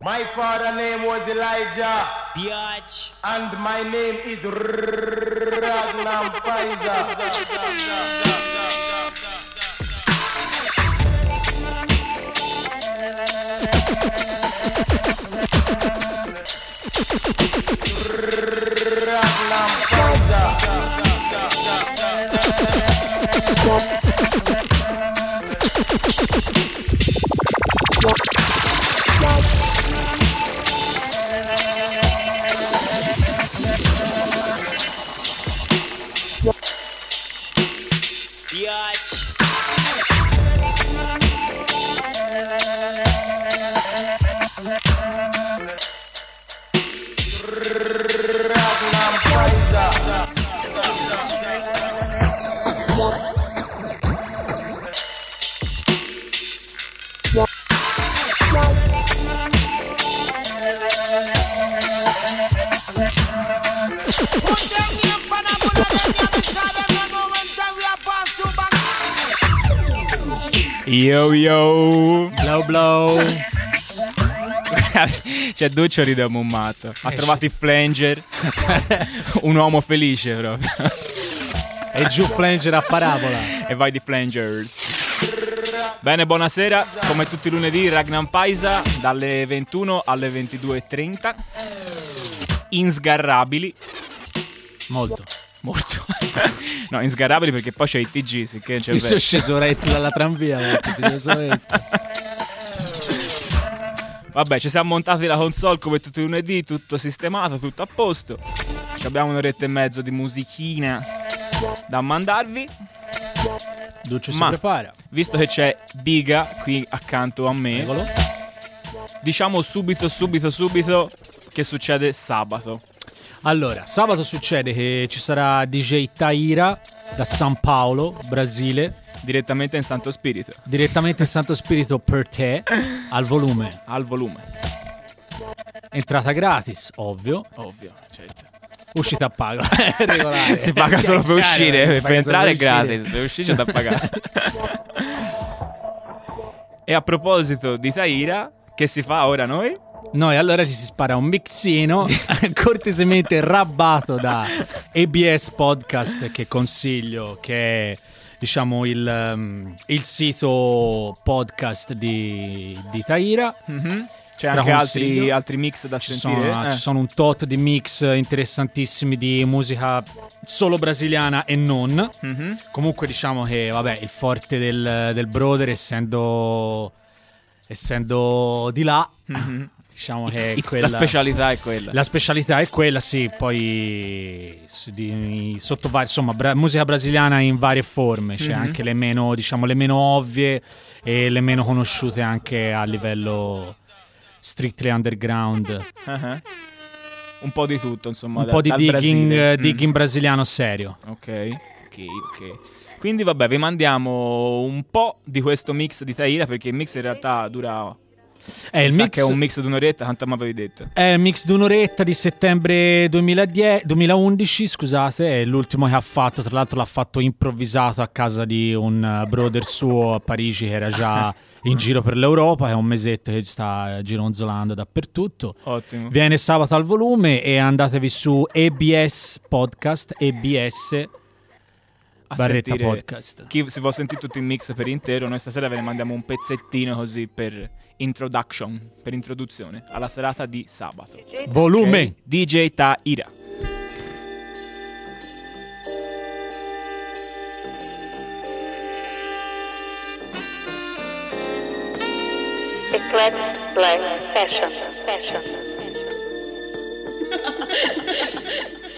My father name was Elijah. Biatch. And my name is Ragnar Pfizer. Ragnar Pfizer. Yo yo! Blow blow. C'è Duccio ride come un matto. Ha trovato il flanger. un uomo felice proprio. E giù flanger a parabola. e vai di flangers. Bene, buonasera. Come tutti i lunedì, Ragnar Paisa dalle 21 alle 22.30. Insgarrabili. Molto. Molto. no, insgarrabili perché poi c'è il TG, sicché c'è Mi sono sceso retto dalla questo. Vabbè, ci siamo montati la console come tutti i lunedì, tutto sistemato, tutto a posto. Ci abbiamo un'oretta e mezzo di musichina da mandarvi. Duccio si Ma- prepara. Visto che c'è Biga qui accanto a me, Eccolo. diciamo subito, subito, subito che succede sabato. Allora, sabato succede che ci sarà DJ Taira da San Paolo, Brasile, Direttamente in Santo Spirito, direttamente in Santo Spirito per te, al volume. al volume. Entrata gratis, ovvio. Ovvio, certo. Uscita a regolare. Si paga solo per uscire, si per paga solo entrare è per gratis, per uscire c'è da pagare. e a proposito di Taira, che si fa ora noi? Noi allora ci si spara un mixino cortesemente rabbato da ABS Podcast che consiglio, che è diciamo il, um, il sito podcast di, di Taira. Mhm. C'è anche altri, altri mix da Ci sentire. sono, eh. ci sono un tot di mix interessantissimi di musica solo brasiliana e non. Mhm. Comunque diciamo che vabbè, il forte del, del brother essendo essendo di là, Mhm. Diciamo che è quella La specialità è quella. la specialità è quella, sì, poi di- sotto vari, insomma, bra- musica brasiliana in varie forme, c'è Mhm. anche le meno, diciamo, le meno ovvie e le meno conosciute anche a livello strictly underground. Ah-ah. Un po' di tutto, insomma. Un da- po' di digging, Brasile. eh, Mm. digging brasiliano serio. Ok, ok, ok. Quindi vabbè, vi mandiamo un po' di questo mix di Taira perché il mix in realtà dura... È il mix, che è un mix di un'oretta, tanto mi avevi detto. è il mix di un'oretta di settembre 2010 2011, scusate, è l'ultimo che ha fatto, tra l'altro l'ha fatto improvvisato a casa di un eh, brother suo a Parigi che era già in giro per l'Europa, è un mesetto che sta gironzolando dappertutto. Ottimo. Viene sabato al volume e andatevi su EBS Podcast, EBS barretta podcast. Chi si può sentire tutto il mix per intero, noi stasera ve ne mandiamo un pezzettino così per introduction, per introduzione alla serata di sabato. Volume. Ok? DJ Taira. Eclipse Black Fashion. Fashion.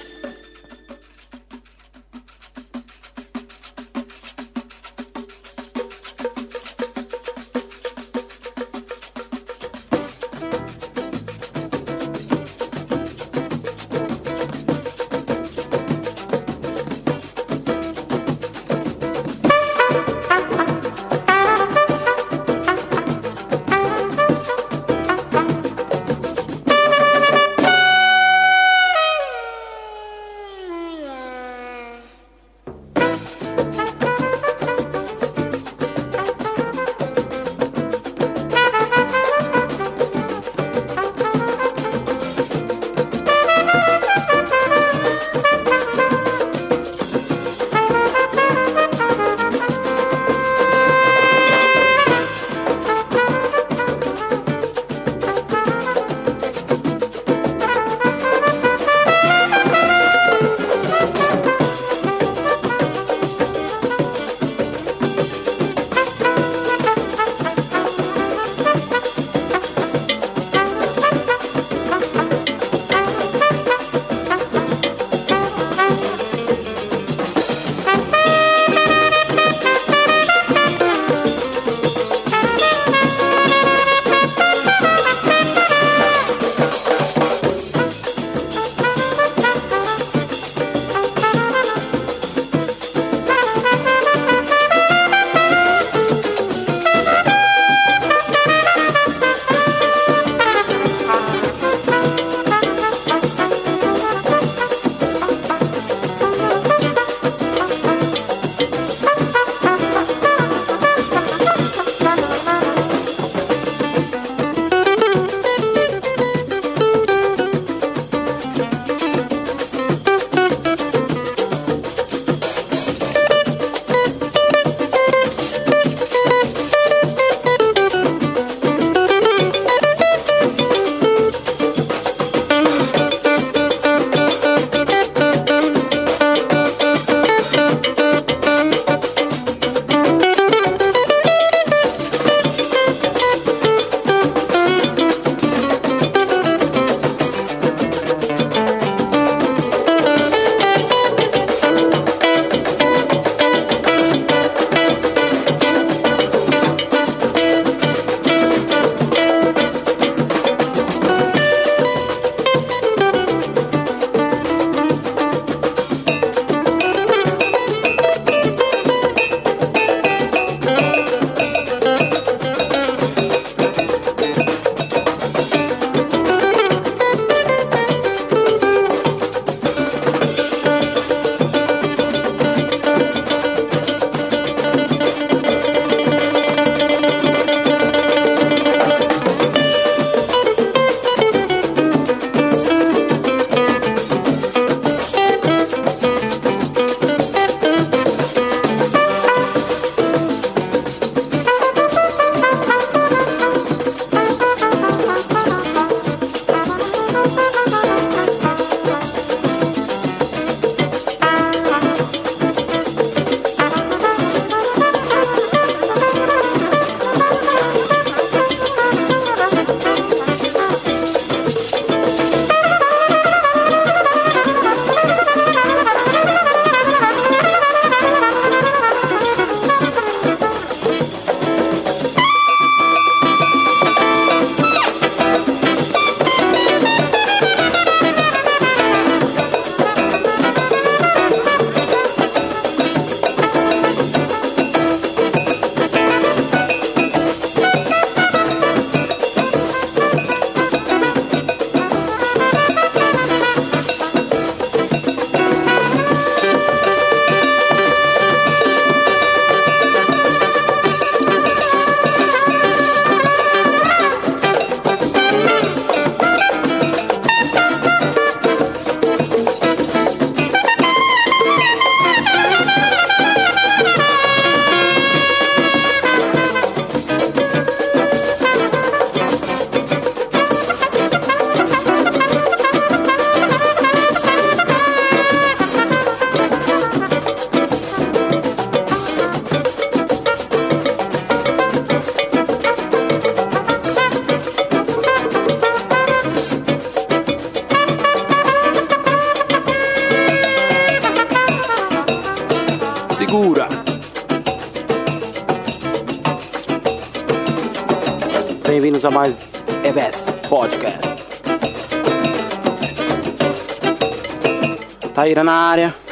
na área.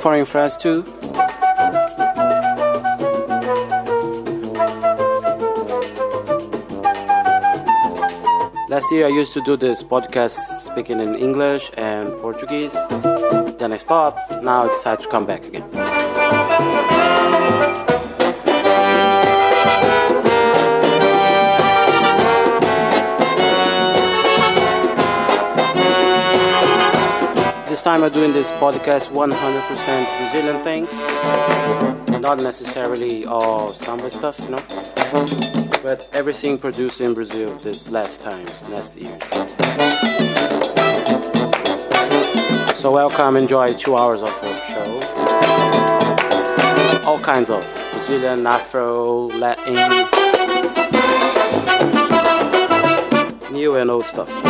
Foreign friends too. Last year I used to do this podcast speaking in English and Portuguese. Then I stopped. Now I decided to come back again. Time I'm doing this podcast 100% Brazilian things, not necessarily all samba stuff, you know, but everything produced in Brazil this last times, last years. So welcome, enjoy two hours of show. All kinds of Brazilian, Afro, Latin, new and old stuff.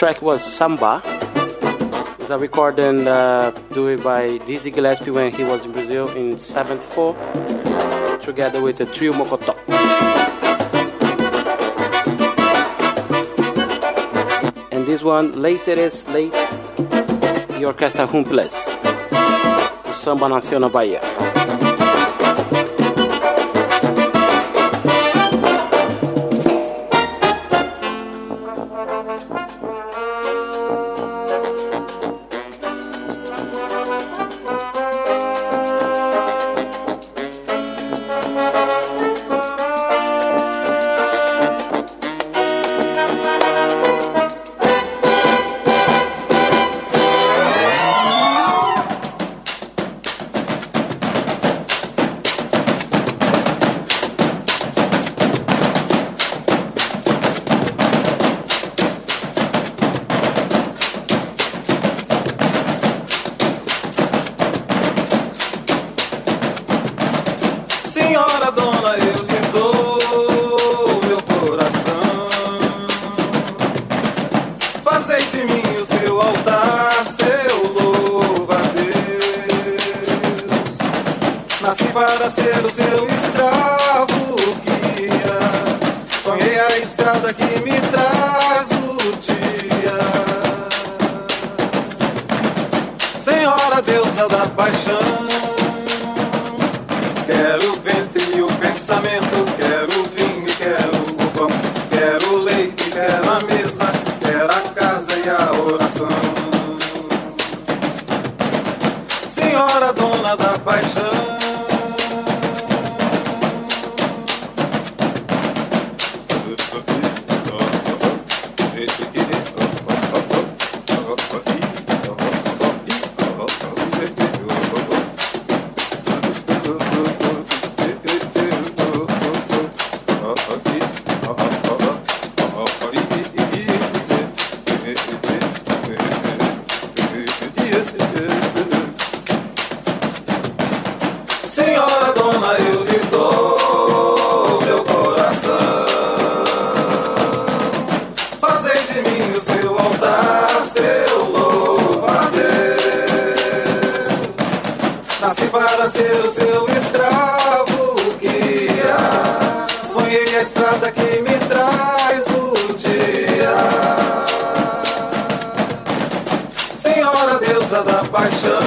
Track was Samba. It's a recording uh, done by Dizzy Gillespie when he was in Brazil in 74, together with the Trio Mokotó. And this one, later is late, e Orquestra Rumples. O samba nasceu na Bahia. Deusa da paixão.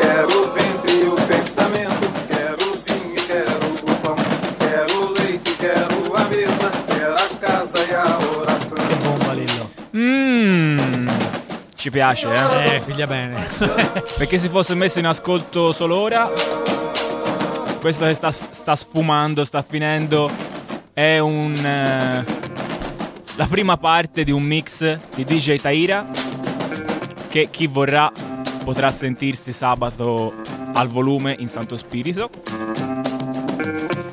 Quero o ventre e o pensamento, quero o vinho e quero o pão, quero o leite, quero a mesa, quero a casa e a oração. Bomba Lillo. Mmm. Ci piace, eh? Eh, piglia bene. Perché si fosse messo in ascolto solo ora, questo che sta, sta sfumando, sta finendo, è un. eh, la prima parte di un mix di DJ Taira. Che chi vorrà potrà sentirsi sabato al volume in Santo Spirito.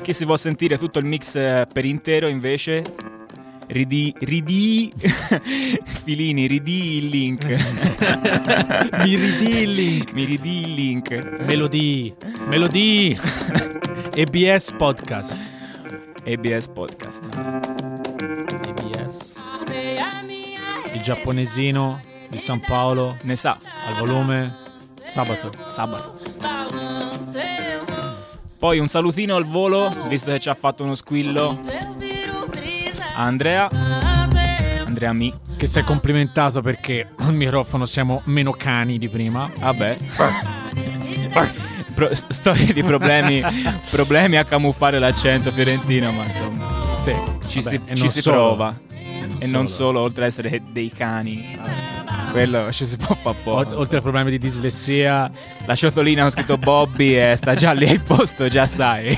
Chi si vuol sentire tutto il mix eh, per intero, invece. Ridi, ridi, Filini, ridi il link. Mi ridì il link. Mi ridi il link. Melodie. Melodie. EBS Podcast. ABS Podcast. EBS. Il giapponesino di San Paolo Ne sa. al volume sabato. Sabato. Poi un salutino al volo, visto che ci ha fatto uno squillo a Andrea. Andrea Mi. Che si è complimentato perché al microfono siamo meno cani di prima. Vabbè. Pro- storie di problemi, problemi a camuffare l'accento fiorentino, ma insomma, Sì, ci vabbè, si, e ci non si solo. prova. e non solo. solo, oltre ad essere dei cani. Quello ci si può fare poco. oltre ai problemi di dislessia, La ciotolina ho scritto Bobby e sta già lì al posto, già sai.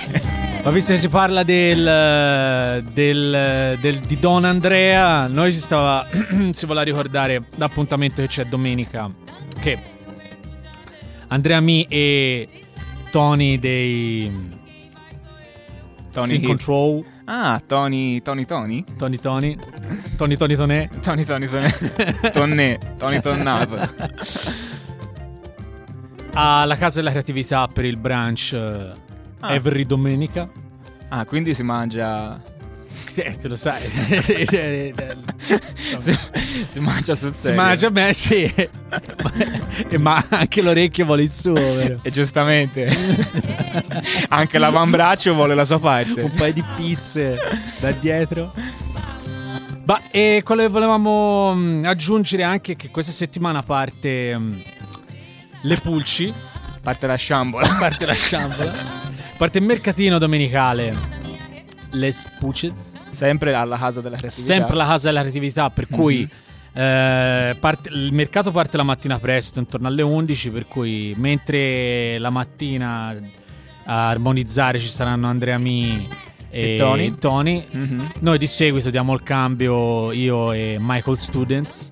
ma visto che si parla del, del- del- di Don Andrea, noi si stava si voleva ricordare l'appuntamento che c'è domenica. Che Andrea Mi e Tony dei Tony Sin Hill. Control, Ah, Tony, Tony, Tony? Tony Tony, Tony Tony Tonè. Tony, Tony, Tony. Tonne, Tony Tonnato. alla Casa della Creatività per il brunch eh, Ah. every domenica. Ah, quindi si mangia... Sì, te lo sai. si, Si, si mangia sul serio. mangia bene, sì. ma, ma anche l'orecchio vuole il suo, vero? E giustamente. Anche l'avambraccio vuole la sua parte. Un paio di pizze da dietro. Ma e quello che volevamo mh, aggiungere anche è che questa settimana parte mh, le pulci, Parte la sciambola. parte la sciambola, parte il mercatino domenicale. Les Puches. Sempre alla casa della creatività. sempre la casa della creatività, per cui eh, parte- il mercato parte la mattina presto, intorno alle 11, per cui mentre la mattina a armonizzare ci saranno Andrea Mi e, E Tony. Mhm. Mhm. noi di seguito diamo il cambio io e Michael Students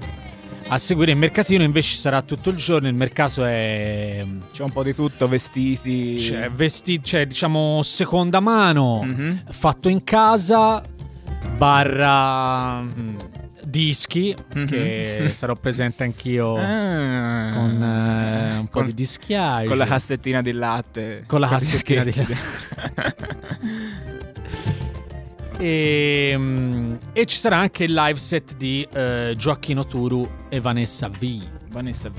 a seguire il mercatino invece sarà tutto il giorno il mercato è C'è un po' di tutto, vestiti. cioè, vesti- cioè, diciamo seconda mano Mhm. fatto in casa barra mm, dischi Mhm. che sarò presente anch'io Ah. con eh, un po' Con- di dischiari Con la cassettina di latte. Con la Con cassettina di dischetti. e, mm, e ci sarà anche il live set di eh, Gioacchino Turu e Vanessa V Vanessa V.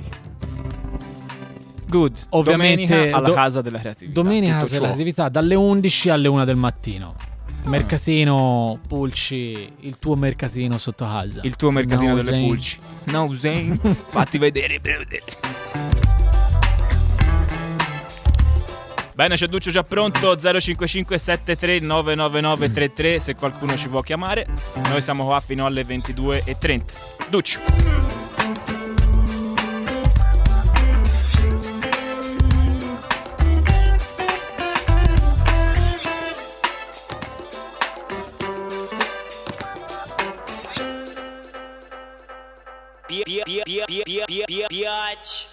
Good. Ovviamente Domenica alla do- casa della creatività. domenica Tutto casa della ciò. creatività dalle 11 alle 1 del mattino mercatino Pulci il tuo mercatino sotto casa Il tuo mercatino No, delle Zane. pulci. No, Zane. Fatti vedere, Bene, c'è Duccio già pronto 055 73 99933 se qualcuno ci può chiamare. Noi siamo qua fino alle 22.30. Duccio. Bi- bi- bi- bi- bi- bi- bi- bi- Biatch.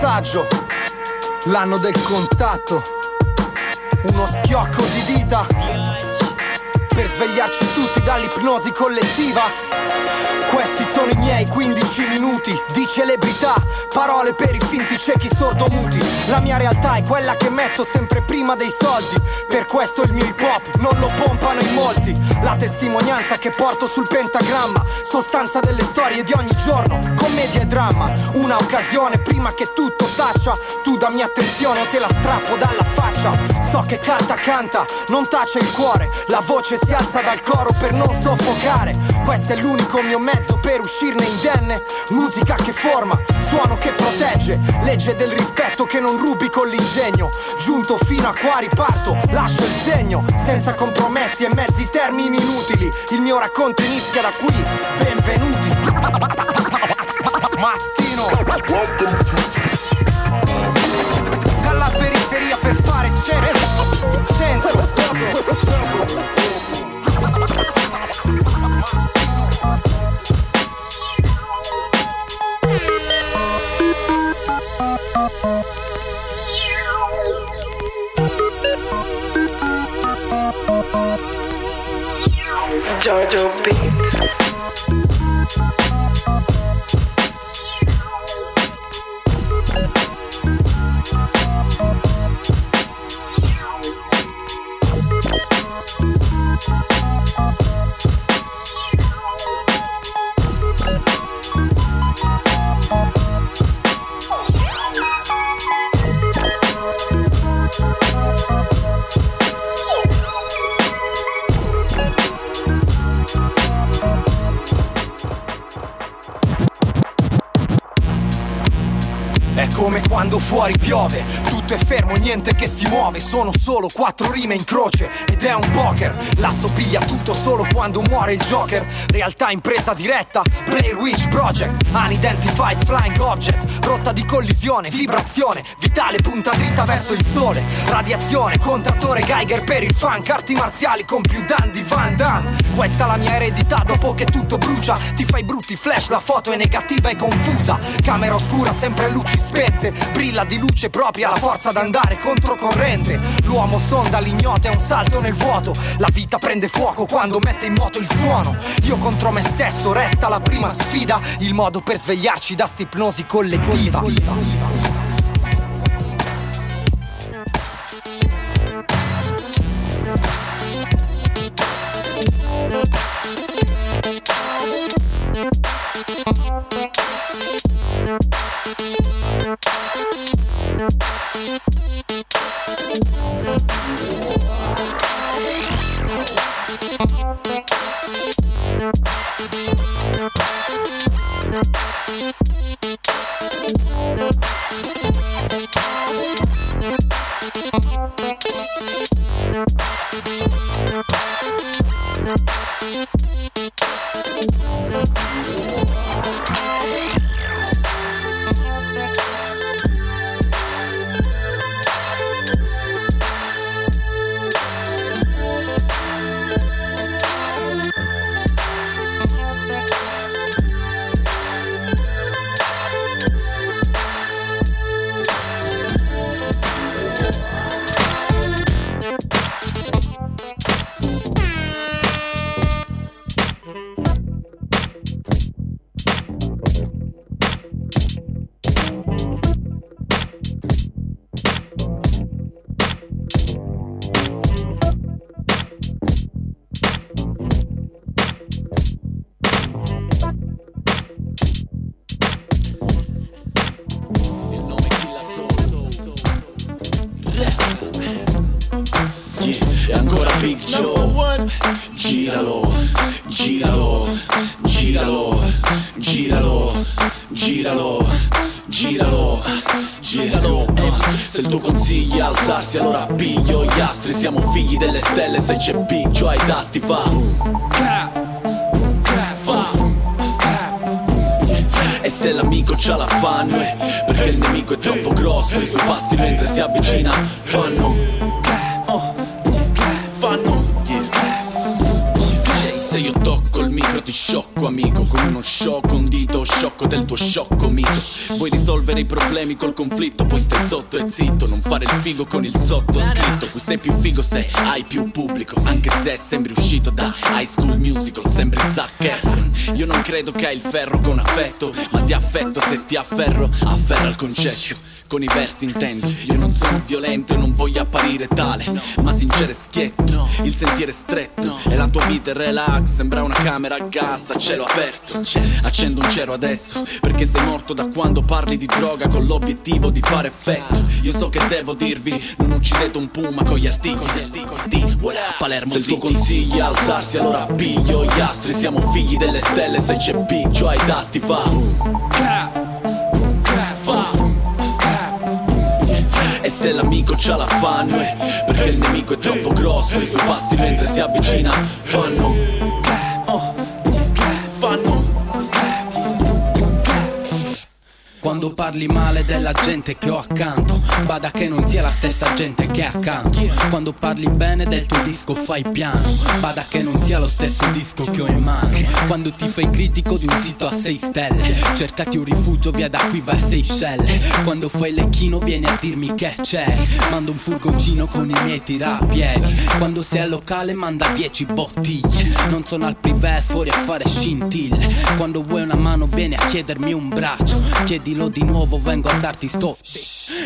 Messaggio. L'anno del contatto. Uno schiocco di dita. Per svegliarci tutti dall'ipnosi collettiva. Questi sono i miei 15 minuti di celebrità, parole per i finti ciechi sordomuti. La mia realtà è quella che metto sempre prima dei soldi. Per questo il mio hip hop non lo pompano in molti. La testimonianza che porto sul pentagramma, sostanza delle storie di ogni giorno, commedia e dramma. Una occasione prima che tutto taccia. Tu dammi attenzione o te la strappo dalla faccia. So che carta canta, non tace il cuore. La voce si alza dal coro per non soffocare. Questo è l'unico mio mezzo per uscirne indenne. Musica che forma, suono che protegge. Legge del rispetto che non rubi con l'ingegno. Giunto fino a qua riparto, lascio il segno. Senza compromessi e mezzi termini inutili. Il mio racconto inizia da qui. Benvenuti. Mastino. Dalla periferia per fare centro. Centro. Giorgio Beat. Fuori piove. Tutto è fermo, niente che si muove. Sono solo quattro rime in croce Ed è un poker. L'asso piglia tutto solo quando muore il Joker. Realtà in presa diretta Blair Witch Project. Unidentified Flying Object Rotta di collisione, vibrazione Vitale punta dritta verso il sole. Radiazione, contatore Geiger per il funk Arti marziali con più dan di Van Damme. Questa è la mia eredità dopo che tutto brucia Ti fai brutti flash, la foto è negativa e confusa. Camera oscura, sempre luci spente Brilla di luce propria la forza d'andare controcorrente. L'uomo sonda l'ignoto è un salto nel vuoto. La vita prende fuoco quando mette in moto il suono. Io contro me stesso resta la prima sfida Il modo per svegliarci da st'ipnosi collettiva E figo con il sottoscritto. Qui sei più figo se hai più pubblico Anche se sembri uscito da High School Musical Sembri Zac Efron Io non credo che hai il ferro con affetto Ma ti affetto se ti afferro Afferra il concetto con i versi intendo Io non sono violento e non voglio apparire tale Ma sincero e schietto Il sentiero è stretto E la tua vita è relax Sembra una camera a gas a cielo aperto. Accendo un cero adesso Perché sei morto da quando parli di droga Con l'obiettivo di fare effetto. Io so che devo dirvi Non uccidete un puma con gli articoli Di Palermo Se il tuo consiglio alzarsi allora piglio gli astri. Siamo figli delle stelle Se c'è piccio ai tasti Fa se l'amico c'ha la fanno perché il nemico è troppo grosso I suoi passi mentre si avvicina Fanno Quando parli male della gente che ho accanto. Bada che non sia la stessa gente che è accanto. Quando parli bene del tuo disco fai piano. Bada che non sia lo stesso disco che ho in mano. Quando ti fai critico di un sito a 6 stelle Cercati un rifugio via da qui vai a Seychelles Quando fai lecchino vieni a dirmi che c'è. Mando un furgoncino con i miei tirapiedi. Quando sei al locale manda 10 bottiglie. Non sono al privé fuori a fare scintille. Quando vuoi una mano vieni a chiedermi un braccio. Chiedilo di nuovo vengo a darti sto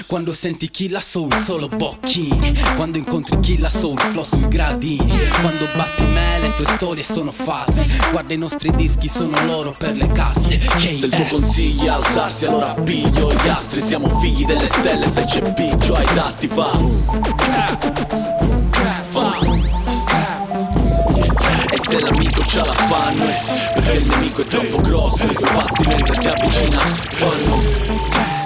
Quando senti Killa Soul solo bocchini. Quando incontri Killa Soul flow sui gradini. Quando batti me le tue storie sono false. Guarda i nostri dischi sono loro per le casse. Se il tuo consiglio è alzarsi allora piglio gli astri. Siamo figli delle stelle se c'è piccio ai tasti Fa se l'amico c'ha la fanno è perché il nemico è troppo grosso I suoi passi mentre si avvicina fanno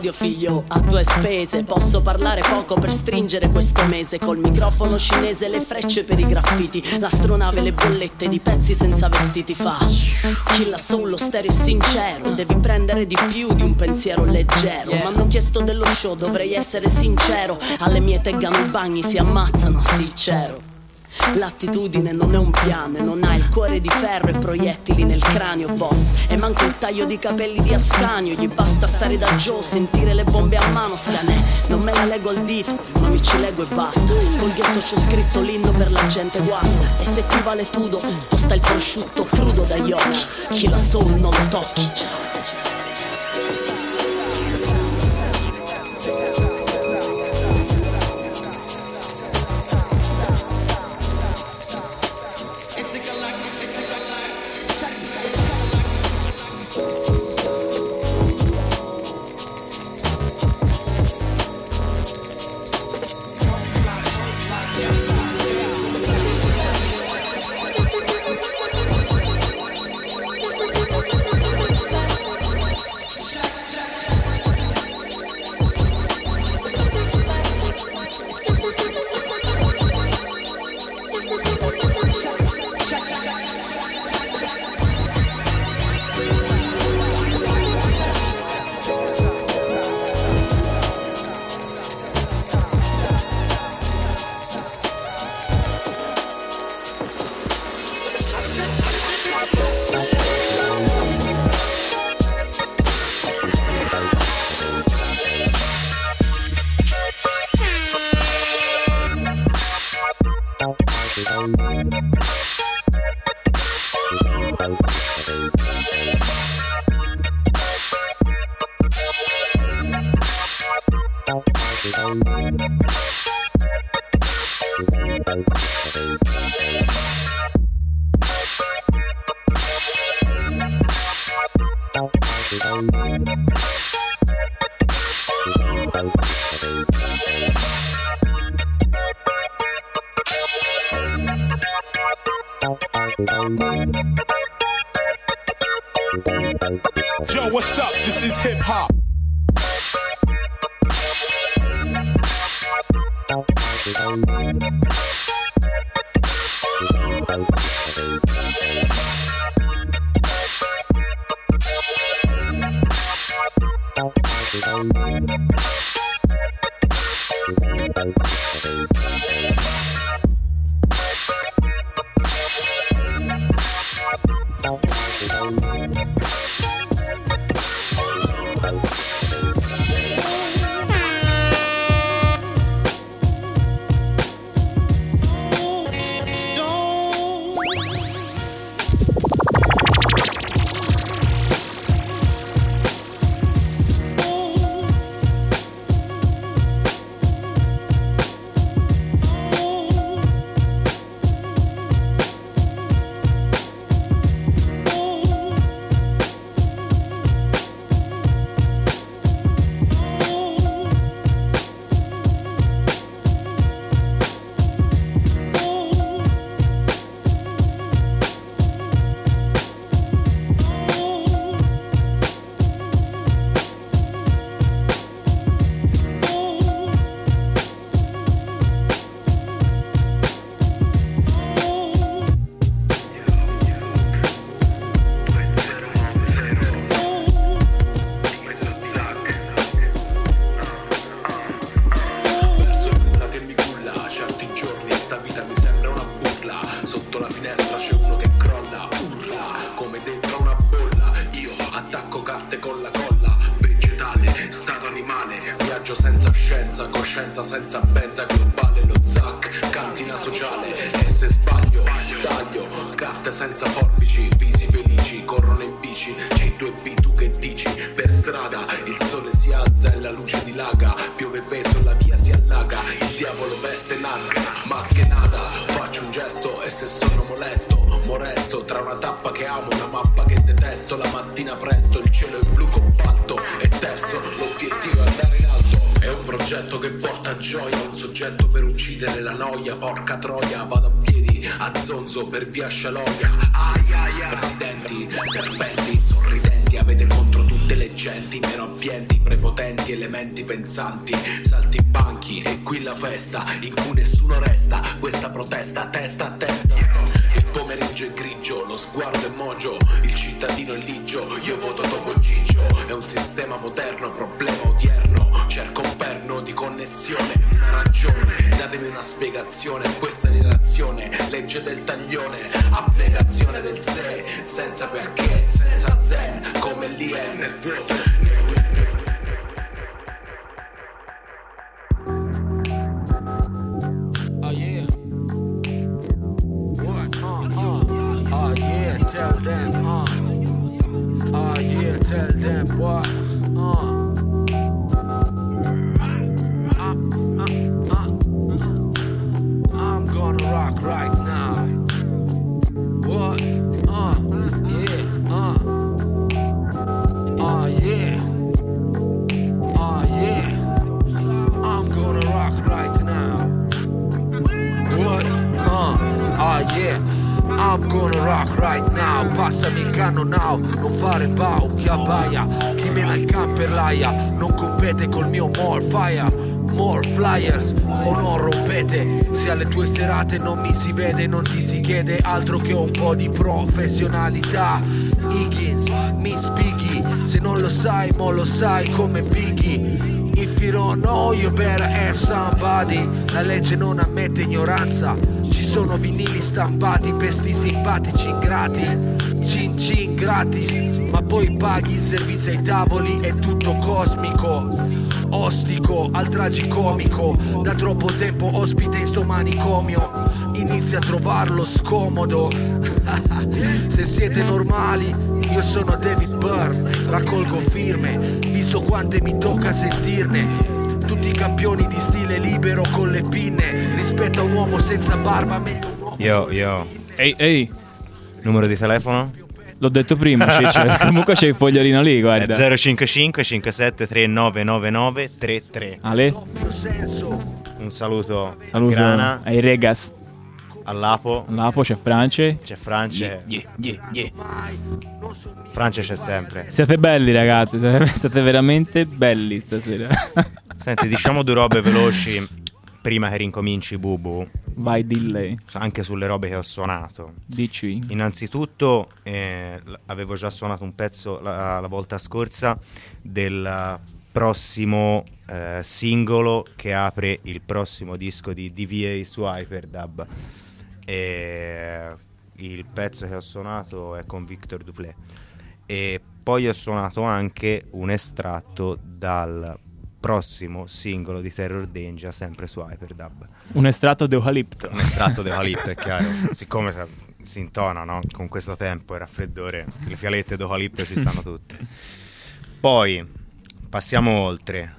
episodio figlio a tue spese. Posso parlare poco per stringere questo mese. Col microfono cinese le frecce per i graffiti. L'astronave le bollette di pezzi senza vestiti fa. Kill soul lo stereo sincero. Devi prendere di più di un pensiero leggero. Mi hanno chiesto dello show dovrei essere sincero. Alle mie teggano i bagni si ammazzano sì c'ero L'attitudine non è un piano, non ha il cuore di ferro e proiettili nel cranio, boss. E manco il taglio di capelli di ascanio, gli basta stare da Joe, sentire le bombe a mano, scanè. Non me la leggo al dito, ma mi ci leggo e basta. Col ghetto c'ho scritto l'inno per la gente guasta. E se ti vale tudo, sposta il prosciutto crudo dagli occhi. Chi la soul non lo tocchi. Senza forbici, visi felici, corrono in bici, C2B tu che dici? Per strada il sole si alza e la luce dilaga, piove peso, la via si allaga, il diavolo veste nacca, maschenata, faccio un gesto e se sono molesto, moresto tra una tappa che amo, una mappa che detesto, la mattina presto il cielo è blu cobalto e terzo, l'obiettivo è andare in. È un progetto che porta gioia, un soggetto per uccidere la noia, porca troia, vado a piedi, a zonzo per via Scialoia. Ai ai ai, presidenti, serpenti, sorridenti, aventi vede contro tutte le genti Meno abbienti, prepotenti, elementi pensanti. Salti banchi e qui la festa In cui nessuno resta. Questa protesta testa a testa pomeriggio è grigio, lo sguardo è mogio Il cittadino è ligio, io voto dopo Gigio. È un sistema moderno, problema odierno Cerco un perno di connessione, una ragione Datemi una spiegazione, questa è l'azione Legge del taglione, abnegazione del sé Senza perché, senza zen Come l'IN nel vuoto tell them what? Uh. I'm gonna rock right I'm gonna rock right now. Passami il canno now Non fare pau, chi abbaia Chi mena il can l'aia Non compete col mio more fire More flyers. O non rompete Se alle tue serate non mi si vede Non ti si chiede altro che un po' di professionalità. Higgins, Miss Biggie Se non lo sai, mo lo sai come Biggie If you don't know you better ask somebody. La legge non ammette ignoranza. Ci sono vinili stampati per sti simpatici ingrati. Cin cin gratis Ma poi paghi il servizio ai tavoli. È tutto cosmico Ostico al tragicomico. Da troppo tempo ospite in sto manicomio Inizia a trovarlo scomodo Se siete normali Io sono David Byrne Raccolgo firme Visto quante mi tocca sentirne tutti i campioni di stile libero con le pinne rispetto a un uomo senza barba meglio un uomo Io, io. Ehi, ehi. Numero di telefono? L'ho detto prima, Ciccio. comunque c'è il fogliolino lì, guarda. È 055 57 3999 33. Ale? Un saluto, Saluto Grana, ai Regas. all'Apo, All'Apo c'è France. c'è France. Yeah, yeah, yeah. France c'è sempre. Siete belli, ragazzi. Siete, veramente belli stasera. Senti, diciamo due robe veloci prima che rincominci Bubu. Vai, dille. Anche sulle robe che ho suonato. Dici. Innanzitutto eh, avevo già suonato un pezzo la, la volta scorsa del prossimo eh, singolo che apre il prossimo disco di DVA su Hyperdub. E il pezzo che ho suonato è con Victor Duplé. E poi ho suonato anche un estratto dal prossimo singolo di Terror Danger sempre su Hyperdub. Un estratto di eucalipto. Un estratto di eucalipto, è chiaro. Siccome si intona, no? Con questo tempo e raffreddore, le fialette d'eucalipto ci stanno tutte. Poi, passiamo oltre.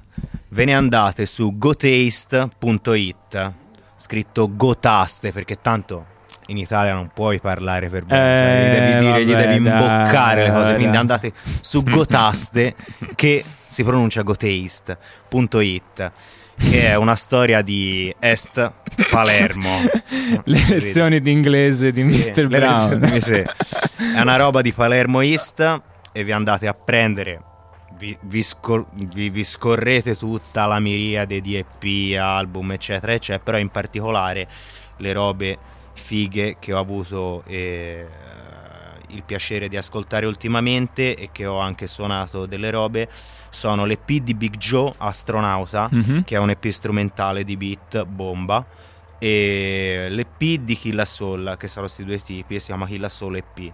Ve ne andate su gotaste.it, scritto gotaste, perché tanto in Italia non puoi parlare per bene, cioè, gli devi Eh, dire, gli vabbè, devi dai, imboccare le cose, vabbè, quindi dai. andate su gotaste, che si pronuncia gotaste.it che è una storia di Est Palermo. Le lezioni di inglese di Sì, Mr. Brown. lezioni sì. È una roba di Palermo East e vi andate a prendere. Vi, vi scor- vi- vi scorrete tutta la miriade di EP, album, eccetera, eccetera, però in particolare le robe fighe che ho avuto eh, il piacere di ascoltare ultimamente e che ho anche suonato delle robe sono l'EP di Big Joe, Astronauta, Mhm. che è un EP strumentale di beat bomba e l'EP di Killa Soul che sono questi due tipi e si chiama Killa Soul EP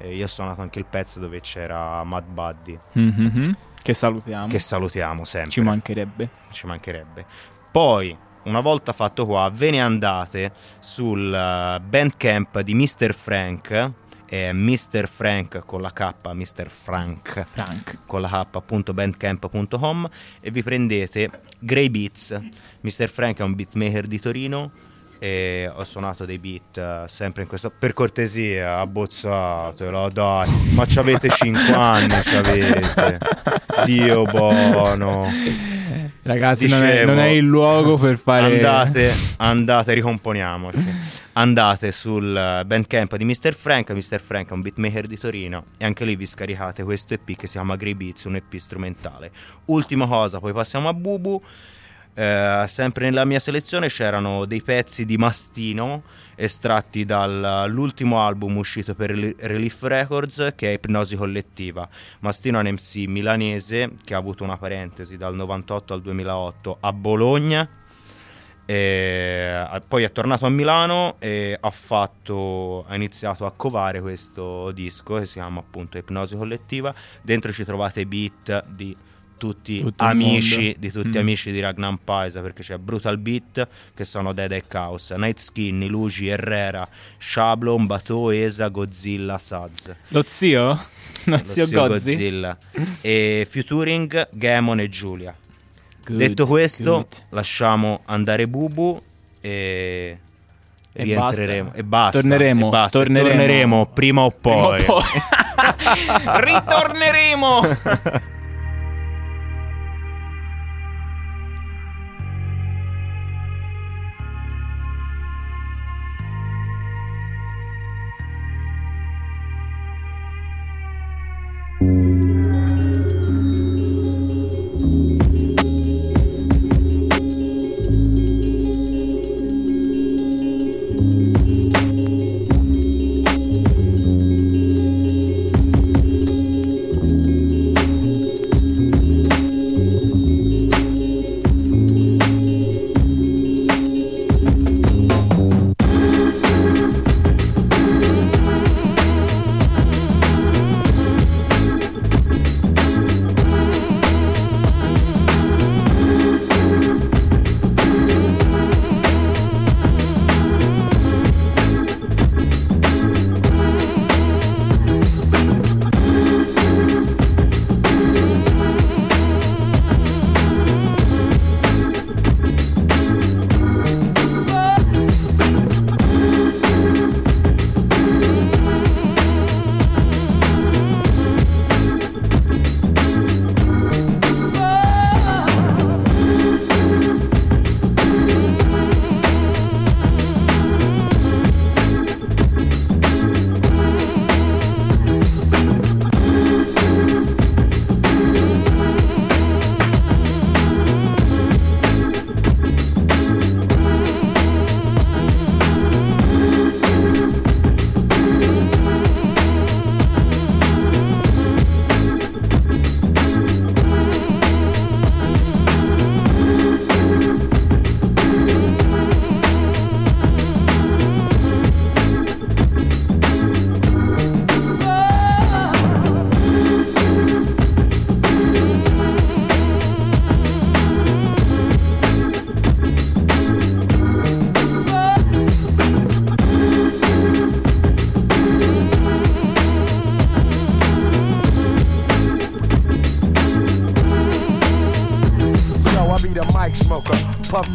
e io ho suonato anche il pezzo dove c'era Mad Buddy Mhm. Che salutiamo. che salutiamo sempre Ci mancherebbe. ci mancherebbe poi una volta fatto qua ve ne andate sul eh, bandcamp di Mr. Frank è Mr. Frank con la K Mr. Frank, Frank. con la K appunto bandcamp.com e vi prendete Grey Beats Mr. Frank è un beatmaker di Torino e ho suonato dei beat eh, sempre in questo per cortesia abbozzatelo dai ma ci avete 5 anni ci avete Dio buono Ragazzi, non è, non è il luogo per fare. Andate, andate, ricomponiamoci. Andate sul eh, bandcamp di Mr. Frank. Mr. Frank è un beatmaker di Torino. E anche lì vi scaricate questo EP che si chiama Grey Beats, un EP strumentale. Ultima cosa, poi passiamo a Bubu. Eh, sempre nella mia selezione c'erano dei pezzi di Mastino estratti dall'ultimo album uscito per Rel- Relief Records che è Ipnosi Collettiva. Mastino è un MC milanese che ha avuto una parentesi dal 98 al 2008 a Bologna. E poi è tornato a Milano e ha, fatto, ha iniziato a covare questo disco che si chiama appunto Ipnosi Collettiva. Dentro ci trovate beat di tutti Tutto il amici di tutti Mm. amici di Ragnar Paisa perché c'è Brutal Beat che sono Dead e Chaos, Night Skin, Luci, Herrera, Shablon, Bato, Esa, Godzilla, Saz. Lo zio? Lo Lo zio, zio? Godzilla e Futuring, Gamon e Giulia. Good, Detto questo, good. lasciamo andare Bubu e, E rientreremo basta. e basta. Torneremo, e basta. torneremo. Torneremo prima o Prima o poi. poi. Ritorneremo.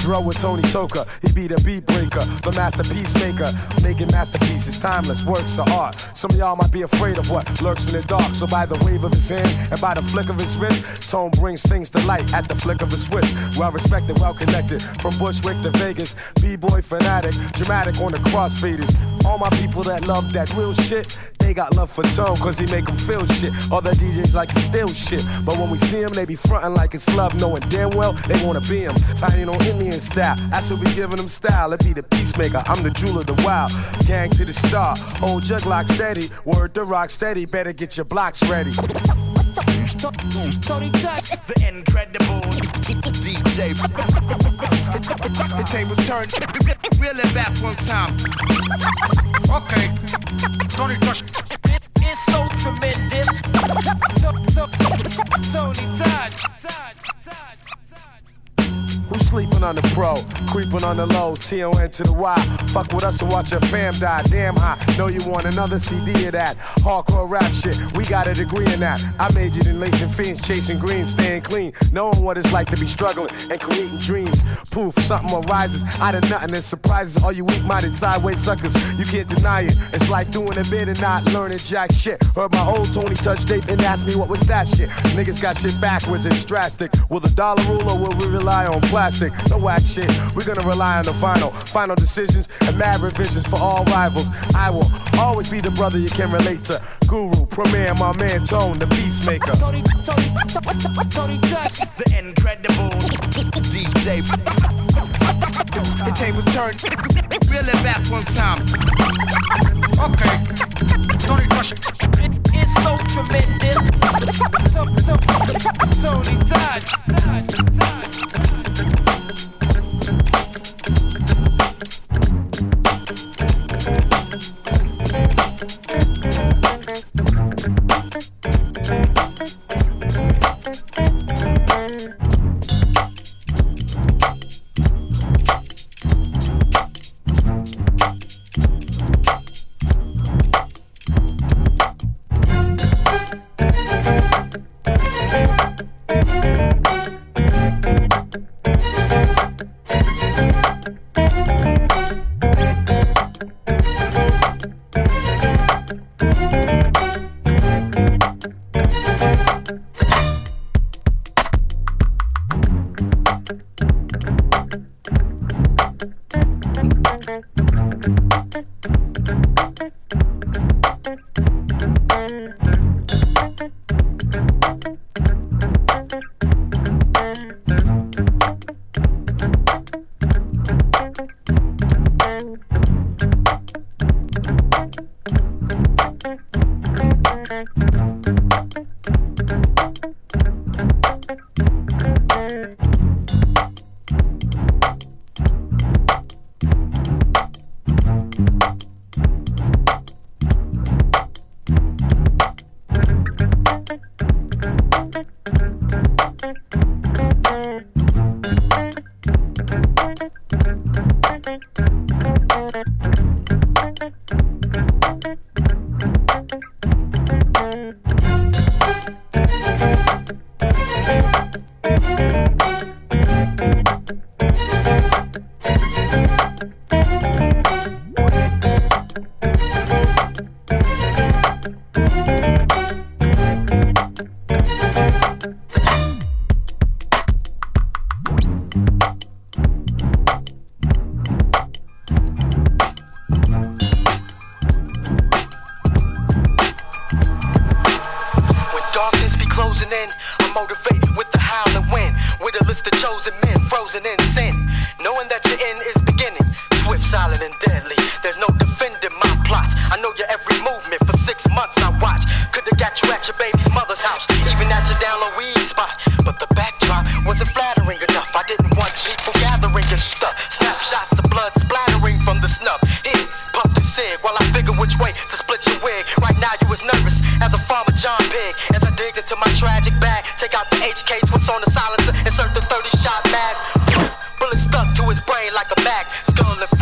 Dro with Tony Toka. He be the beat breaker, the masterpiece maker. Making masterpieces, timeless works of art. Some of y'all might be afraid of what lurks in the dark. So by the wave of his hand and by the flick of his wrist, Tone brings things to light at the flick of a switch. Well respected, well connected. From Bushwick to Vegas, B-boy fanatic, dramatic on the crossfaders. All my people that love that real shit, got love for Tone cause he make them feel shit. All the DJs like to steal shit. But when we see him, they be frontin' like it's love, knowing damn well they wanna be him. Tiny on Indian style, that's what we giving them style. It be the peacemaker, I'm the jewel of the wild. Gang to the star, old jug lock steady. Word to rock steady, better get your blocks ready. Tony Touch, the incredible DJ. The tables turned, reel it back one time. Okay, Tony Touch. It's so tremendous. Tony Touch. Sleeping on the pro, creeping on the low, T-O-N to the Y. Fuck with us and watch your fam die. Damn high, know you want another CD of that. Hardcore rap shit, we got a degree in that. I you in lacing fiends, chasing green, staying clean. Knowing what it's like to be struggling and creating dreams. Poof, something arises out of nothing and surprises all you weak-minded sideways suckers. You can't deny it. It's like doing a bit and not learning jack shit. Heard my old Tony touch tape and asked me what was that shit. Niggas got shit backwards, it's drastic. Will the dollar rule or will we rely on plastic? sick. No whack shit. We're gonna rely on the final, final decisions and mad revisions for all rivals. I will always be the brother you can relate to. Guru, premier, my man Tone, the peacemaker. Tony, Tony, Tony, the incredible DJ. The tables turned. Reel it back one time. Okay. Tony Touch. It's so tremendous. Tony Touch. his brain like a Mac. Skull and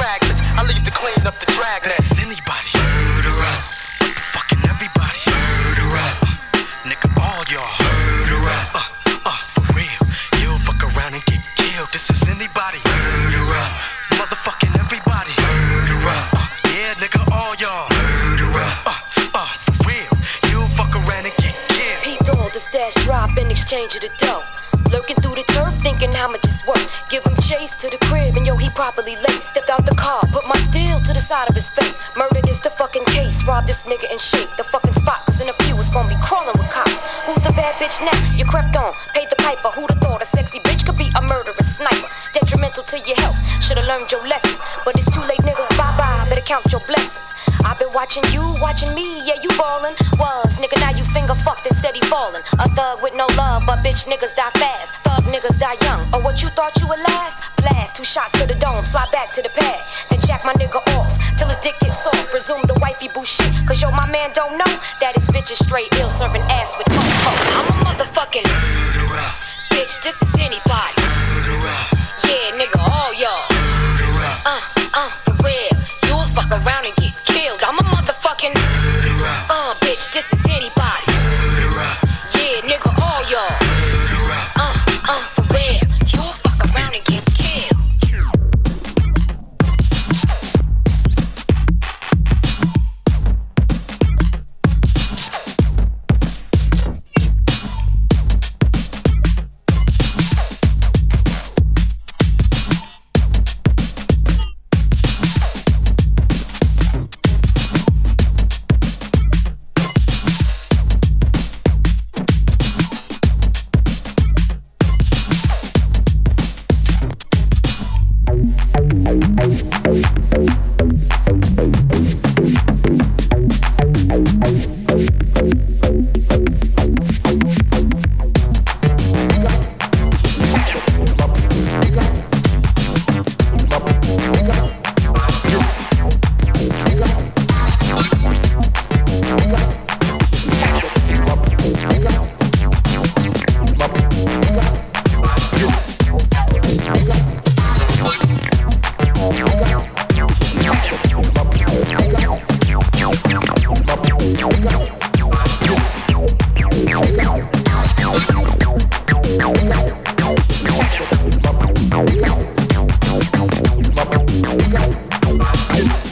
Bye.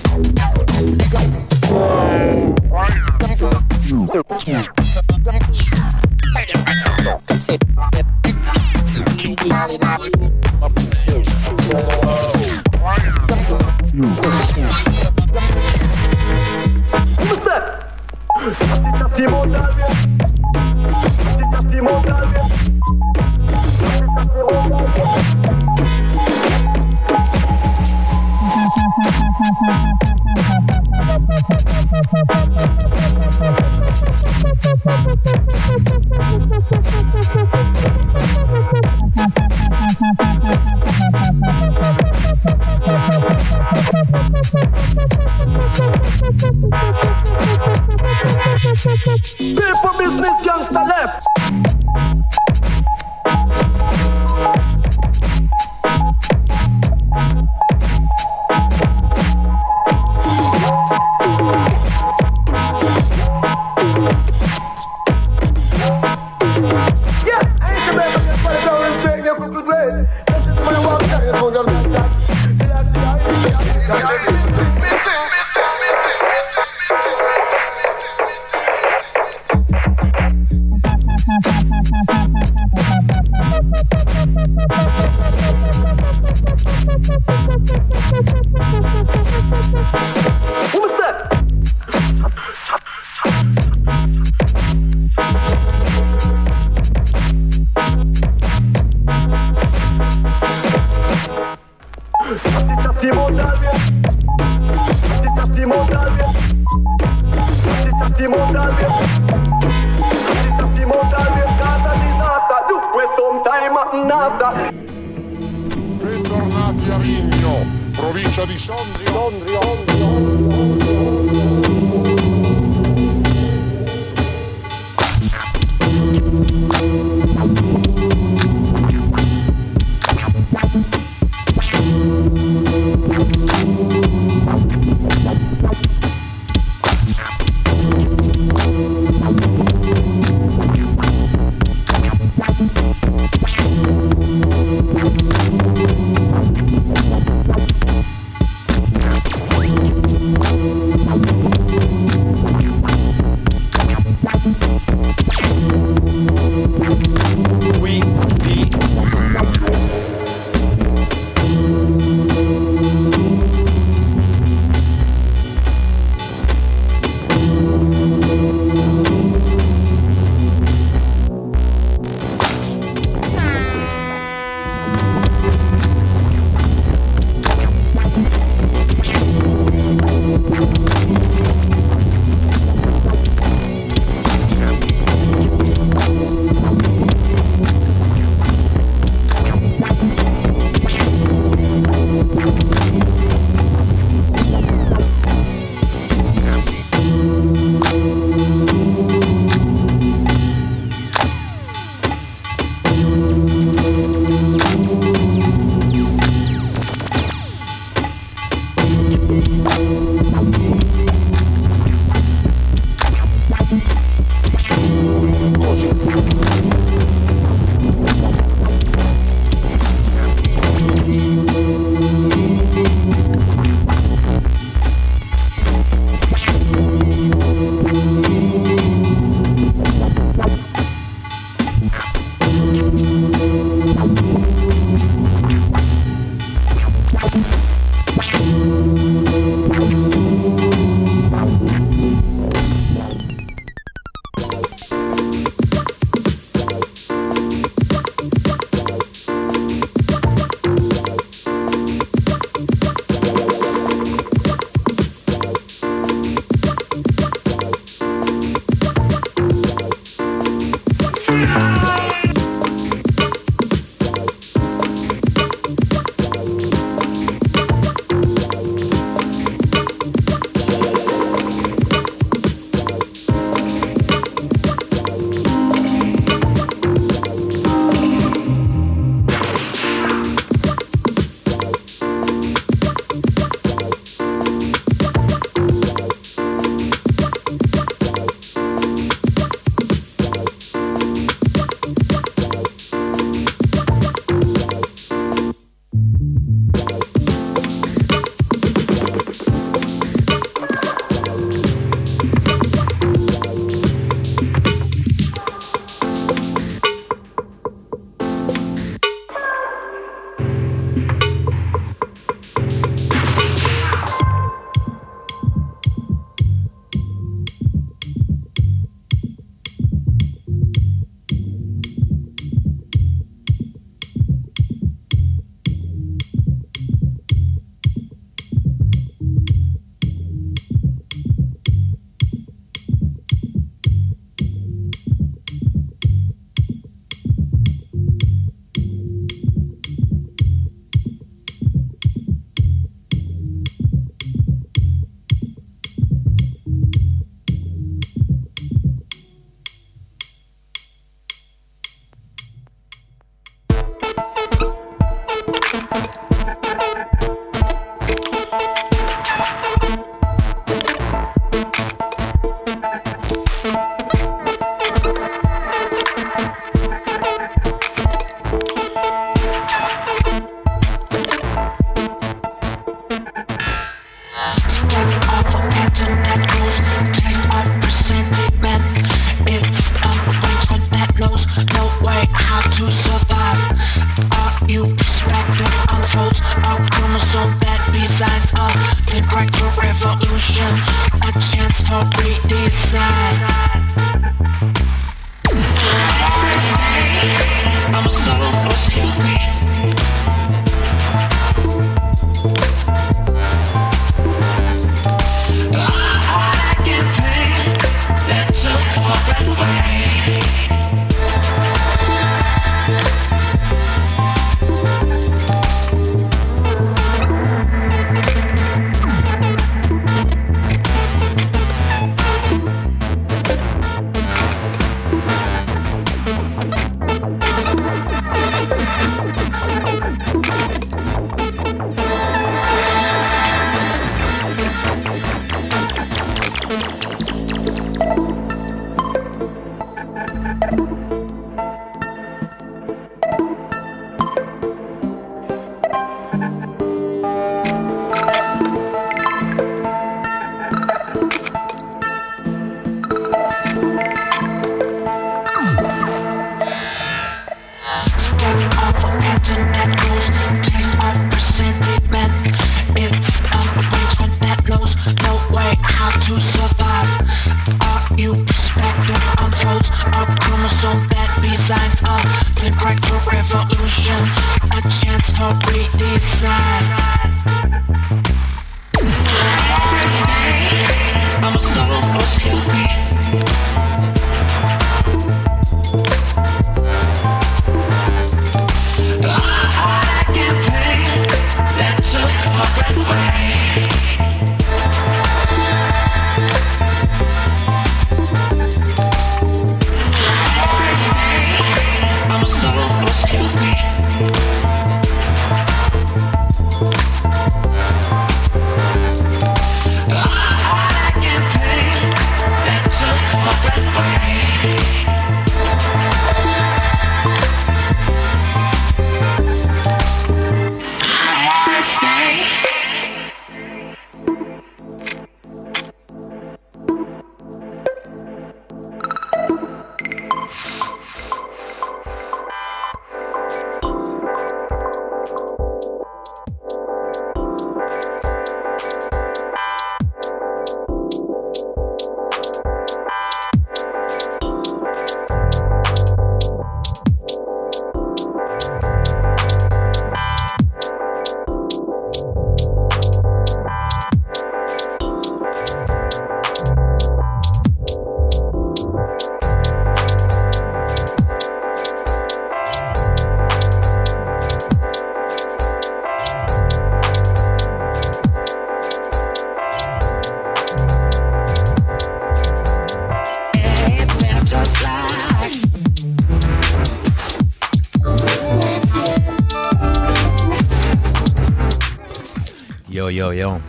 Yo yo yo.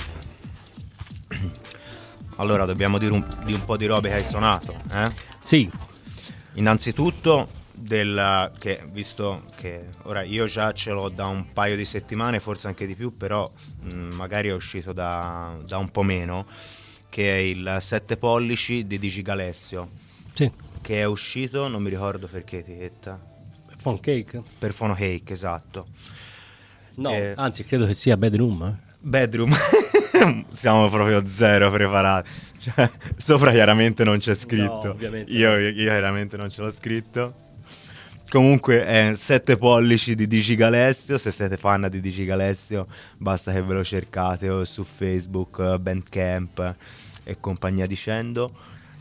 Allora, dobbiamo dire un, di un po' di robe che hai suonato, eh? Sì. Innanzitutto del che visto che ora io già ce l'ho da un paio di settimane, forse anche di più, però mh, magari è uscito da, da un po' meno, che è il 7 pollici di Digigalessio. Sì. Che è uscito, non mi ricordo per che etichetta. Phone Cake? Per Phono Cake, esatto. No, Eh, anzi, credo che sia Bedroom. eh. Bedroom. Siamo proprio zero preparati. Cioè, sopra chiaramente non c'è scritto. ovviamente io, no. io chiaramente non ce l'ho scritto. Comunque è 7 pollici di Digigalessio. Se siete fan di Digigalessio, basta che ve lo cercate o su Facebook, Bandcamp e compagnia dicendo.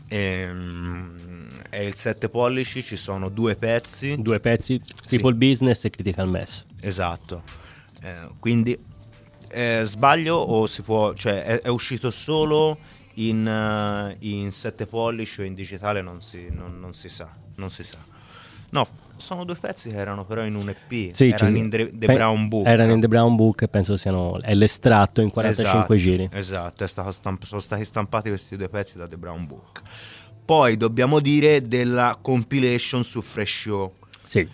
Ehm, è il 7 pollici, ci sono due pezzi. Due pezzi, People Business e Critical Mess. Esatto. Eh, quindi eh, sbaglio o si può, cioè è, è uscito solo in, eh, in 7 pollici o in digitale non si, non- non si sa, non si sa. No, sono due pezzi che erano però in un EP, Sì, erano ci- in The, The Brown Book. Erano in The Brown Book e penso siano. È l'estratto in 45 Esatto, giri. Esatto, stamp- sono stati stampati questi due pezzi da The Brown Book. Poi dobbiamo dire della compilation su Fresh Show. Sì.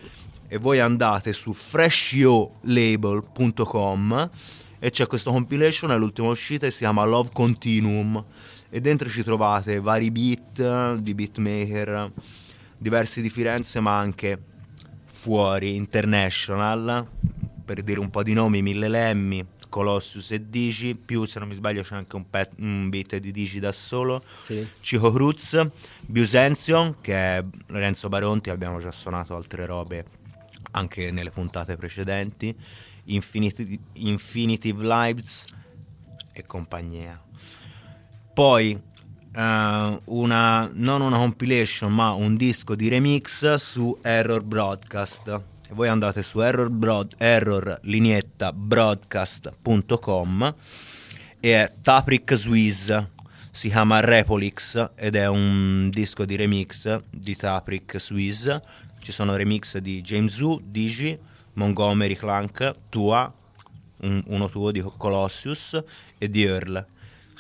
E voi andate su freshshowlabel.com e c'è questa compilation, è l'ultima uscita e si chiama Love Continuum. E dentro ci trovate vari beat di beatmaker, diversi di Firenze, ma anche fuori, international, per dire un po' di nomi, Mille Lemmy, Colossus e Digi, più se non mi sbaglio c'è anche un, pet- un beat di Digi da solo, Sì. Cico Cruz, Busension che è Lorenzo Baronti, abbiamo già suonato altre robe anche nelle puntate precedenti, Infinity- Infinitive Lives e compagnia. Poi eh, una, non una compilation ma un disco di remix su Error Broadcast. E voi andate su error, broad, error linietta broadcast.com e è Tapric Swiss. Si chiama Repolix ed è un disco di remix di Tapric Swiss. Ci sono remix di James Wu, Digi, Montgomery Clank, Tua, un- uno tuo di Colossus e di Earl.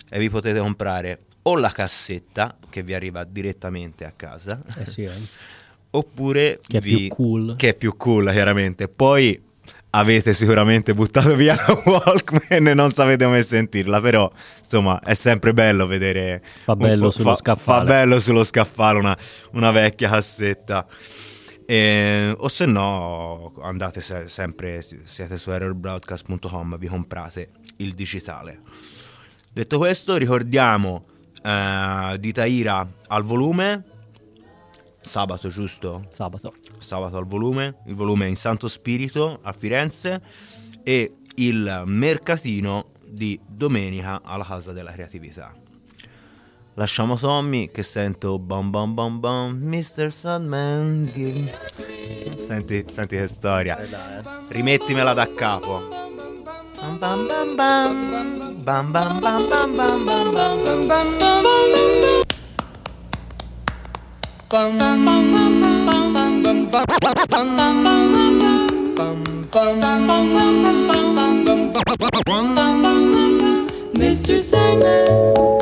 E vi potete comprare o la cassetta che vi arriva direttamente a casa. Eh sì, eh. Oppure Che è vi- più cool. Che è più cool, chiaramente. Poi avete sicuramente buttato via la Walkman e non sapete come sentirla, però insomma è sempre bello vedere... Fa bello sullo fa- scaffale. Fa bello sullo scaffale una, una vecchia cassetta. Eh, o se no andate se- sempre, siete su errorbroadcast.com, vi comprate il digitale. Detto questo, ricordiamo eh, di Taira al volume. Sabato, giusto? Sabato. Sabato al volume. Il volume in Santo Spirito a Firenze. E il mercatino di domenica alla Casa della Creatività. Lasciamo Tommy che sento bam bam bam bam Mr. Sandman Senti, senti che storia Rimettimela da capo Bam bam bam bam Bam bam bam bam bam bam bam bam bam Mr. Sandman,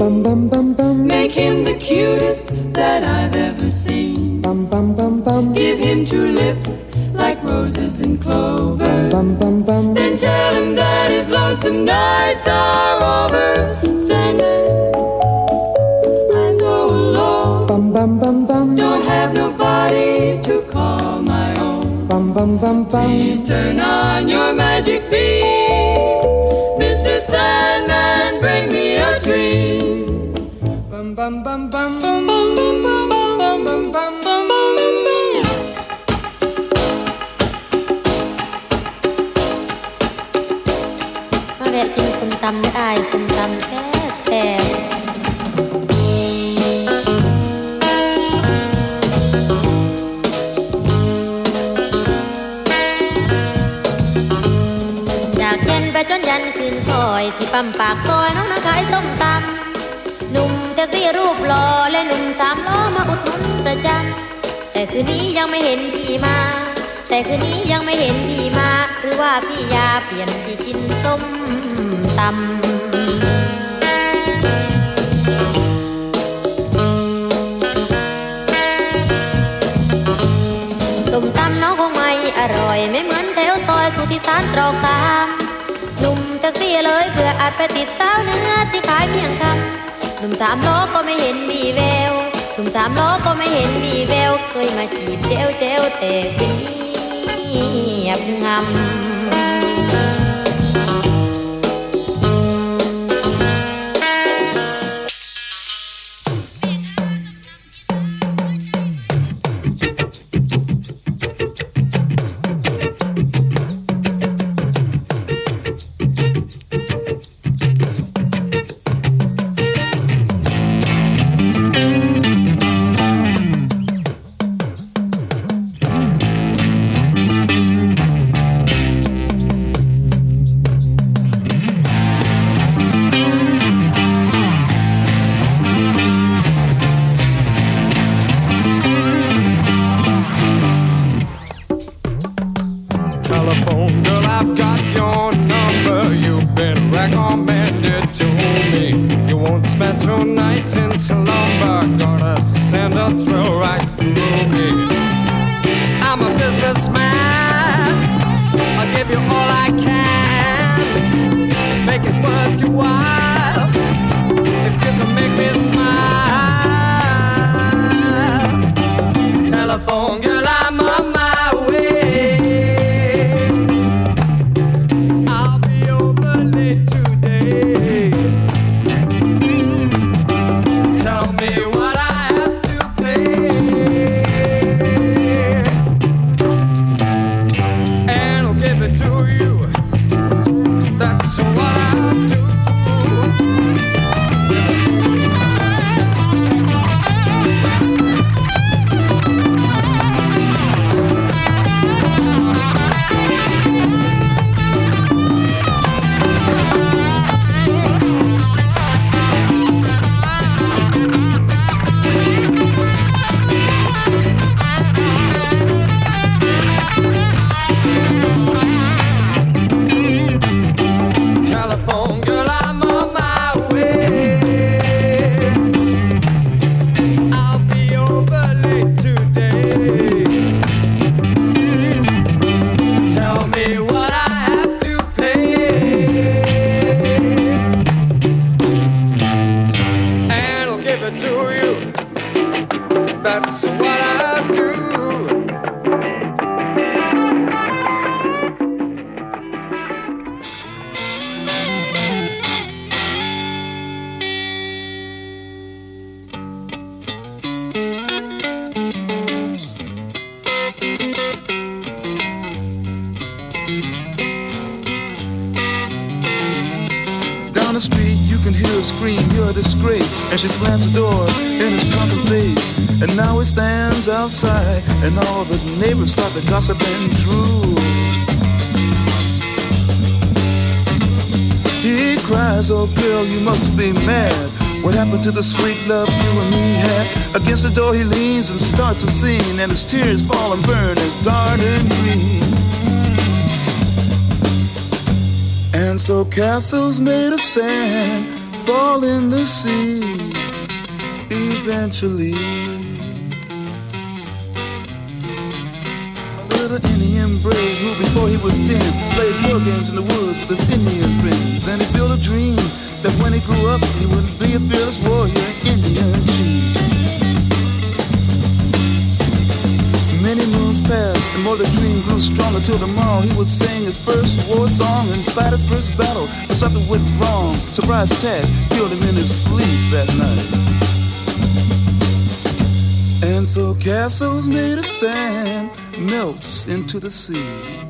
dream. Make him the cutest that I've ever seen. Bum, bum, bum, bum. Give him two lips like roses and clover. Bum, bum, bum, Then tell him that his lonesome nights are over. Sandman, I'm so alone. Bum, bum, bum, bum. Don't have nobody to call my own. Bum, bum, bum, bum. Please turn on your magic beam. Mr. Sandman, Bum bum bum bum bum bum bum bum bum bum bum bum bum.มาแวะกินส้มตำได้อายส้มตำแซ่บแซ่บจากเย็นไปจนยันคืนคอย ที่ปั๊มปากซอยน้องนาขายส้มตำ า นนี้ยังไม่เห็นพี่มา แต่คืนนี้ยังไม่เห็นพี่มา หรือว่าพี่ยาเปลี่ยนที่กินส้มตำส้มตำน้องคงไม่อร่อยไม่เหมือนแถวซอยสุทธิสารตรอกสามหนุ่มแท็กซี่เลยเพื่ออาจไปติดสาวเนื้อที่ขายเพียงคำหนุ่มสามล้อก็ไม่เห็นมีแวว หนุ่มสามล้อก็ไม่เห็นมีแววเคยมาจีบเจ้วเจ้วแต่คืนนี้เงียบงำ and starts a scene, and his tears fall and burn a garden green. And so castles made of sand fall in the sea eventually. A little Indian brave who, before he was ten, played war games in the woods with his Indian friends. And he built a dream that when he grew up, he would be a fearless warrior, and more the dream grew stronger till tomorrow he would sing his first war song and fight his first battle. But something went wrong. Surprise attack killed him in his sleep that night. And so castles made of sand melts into the sea.